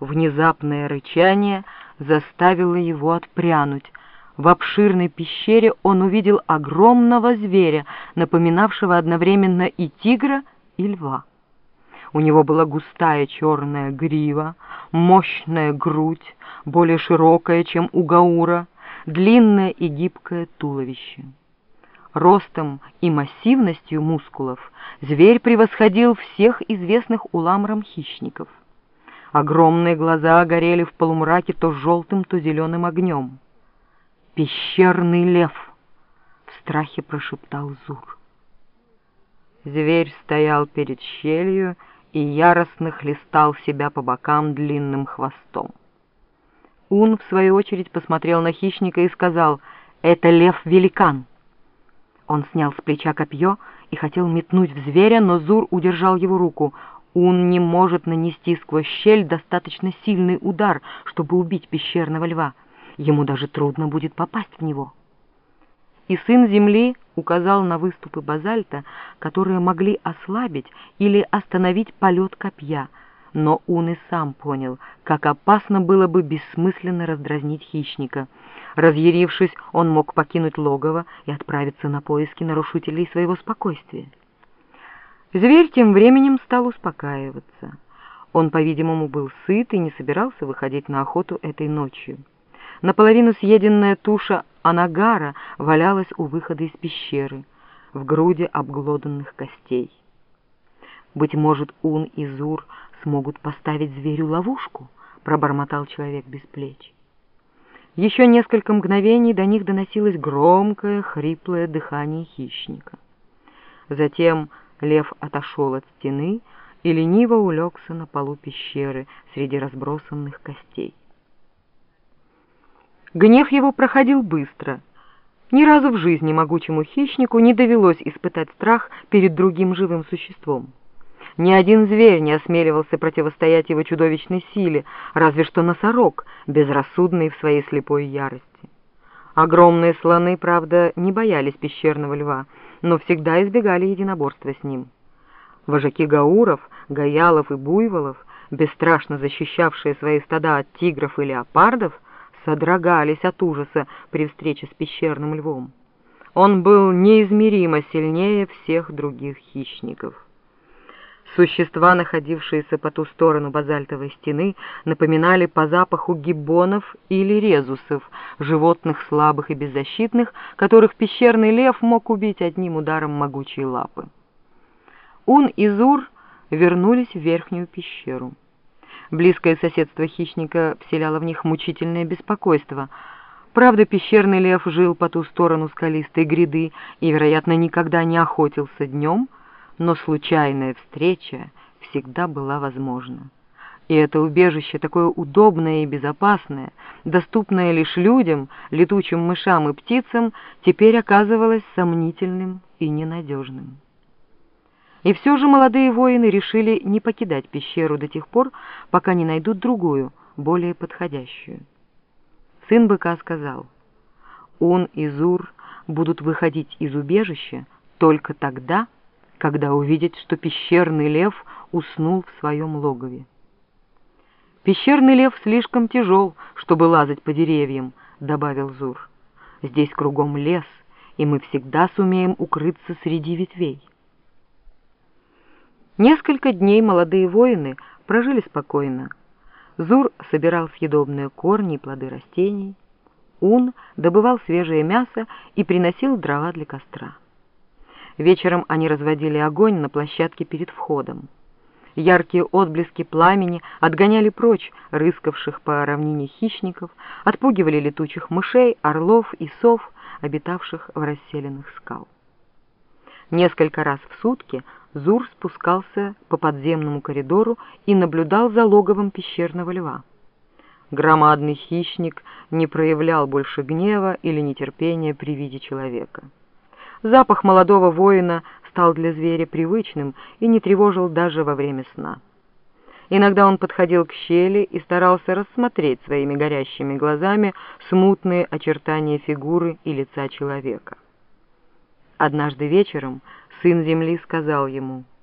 Внезапное рычание заставило его отпрянуть. В обширной пещере он увидел огромного зверя, напоминавшего одновременно и тигра, и льва. У него была густая черная грива, мощная грудь, более широкая, чем у Гаура, длинное и гибкое туловище. Ростом и массивностью мускулов зверь превосходил всех известных уламрам хищников. Огромные глаза горели в полумраке то желтым, то зеленым огнем. «Пещерный лев!» — в страхе прошептал Зур. Зверь стоял перед щелью и яростно хлестал себя по бокам длинным хвостом. Ун, в свою очередь, посмотрел на хищника и сказал «Это лев-великан». Он снял с плеча копье и хотел метнуть в зверя, но Зур удержал его руку. Он не может нанести сквозь щель достаточно сильный удар, чтобы убить пещерного льва. Ему даже трудно будет попасть в него. И сын земли указал на выступы базальта, которые могли ослабить или остановить полет копья, но он и сам понял, как опасно было бы бессмысленно раздразнить хищника — Разъярившись, он мог покинуть логово и отправиться на поиски нарушителей своего спокойствия. Зверь тем временем стал успокаиваться. Он, по-видимому, был сыт и не собирался выходить на охоту этой ночью. Наполовину съеденная туша анагара валялась у выхода из пещеры, в груди обглоданных костей. «Быть может, Ун и Зур смогут поставить зверю ловушку?» — пробормотал человек без плеч. Еще несколько мгновений до них доносилось громкое, хриплое дыхание хищника. Затем лев отошел от стены и лениво улегся на полу пещеры среди разбросанных костей. Гнев его проходил быстро. Ни разу в жизни могучему хищнику не довелось испытать страх перед другим живым существом. Ни один зверь не осмеливался противостоять его чудовищной силе, разве что носорог, безрассудный в своей слепой ярости. Огромные слоны, правда, не боялись пещерного льва, но всегда избегали единоборства с ним. Вожаки гауров, гаялов и буйволов, бесстрашно защищавшие свои стада от тигров и леопардов, содрогались от ужаса при встрече с пещерным львом. Он был неизмеримо сильнее всех других хищников. Существа, находившиеся по ту сторону базальтовой стены, напоминали по запаху гиббонов или резусов, животных слабых и беззащитных, которых пещерный лев мог убить одним ударом могучей лапы. Ун и Зур вернулись в верхнюю пещеру. Близкое соседство хищника вселяло в них мучительное беспокойство. Правда, пещерный лев жил по ту сторону скалистой гряды и, вероятно, никогда не охотился днем, но случайная встреча всегда была возможна. И это убежище, такое удобное и безопасное, доступное лишь людям, летучим мышам и птицам, теперь оказывалось сомнительным и ненадежным. И все же молодые воины решили не покидать пещеру до тех пор, пока не найдут другую, более подходящую. Сын быка сказал, «Он и Зур будут выходить из убежища только тогда, когда увидит, что пещерный лев уснул в своем логове. «Пещерный лев слишком тяжел, чтобы лазать по деревьям», — добавил Зур. «Здесь кругом лес, и мы всегда сумеем укрыться среди ветвей». Несколько дней молодые воины прожили спокойно. Зур собирал съедобные корни и плоды растений. Ун добывал свежее мясо и приносил дрова для костра. Вечером они разводили огонь на площадке перед входом. Яркие отблески пламени отгоняли прочь рыскавших по равнине хищников, отпугивали летучих мышей, орлов и сов, обитавших в расселенных скал. Несколько раз в сутки Зур спускался по подземному коридору и наблюдал за логовом пещерного льва. Громадный хищник не проявлял больше гнева или нетерпения при виде человека. Запах молодого воина стал для зверя привычным и не тревожил даже во время сна. Иногда он подходил к щели и старался рассмотреть своими горящими глазами смутные очертания фигуры и лица человека. Однажды вечером сын земли сказал ему —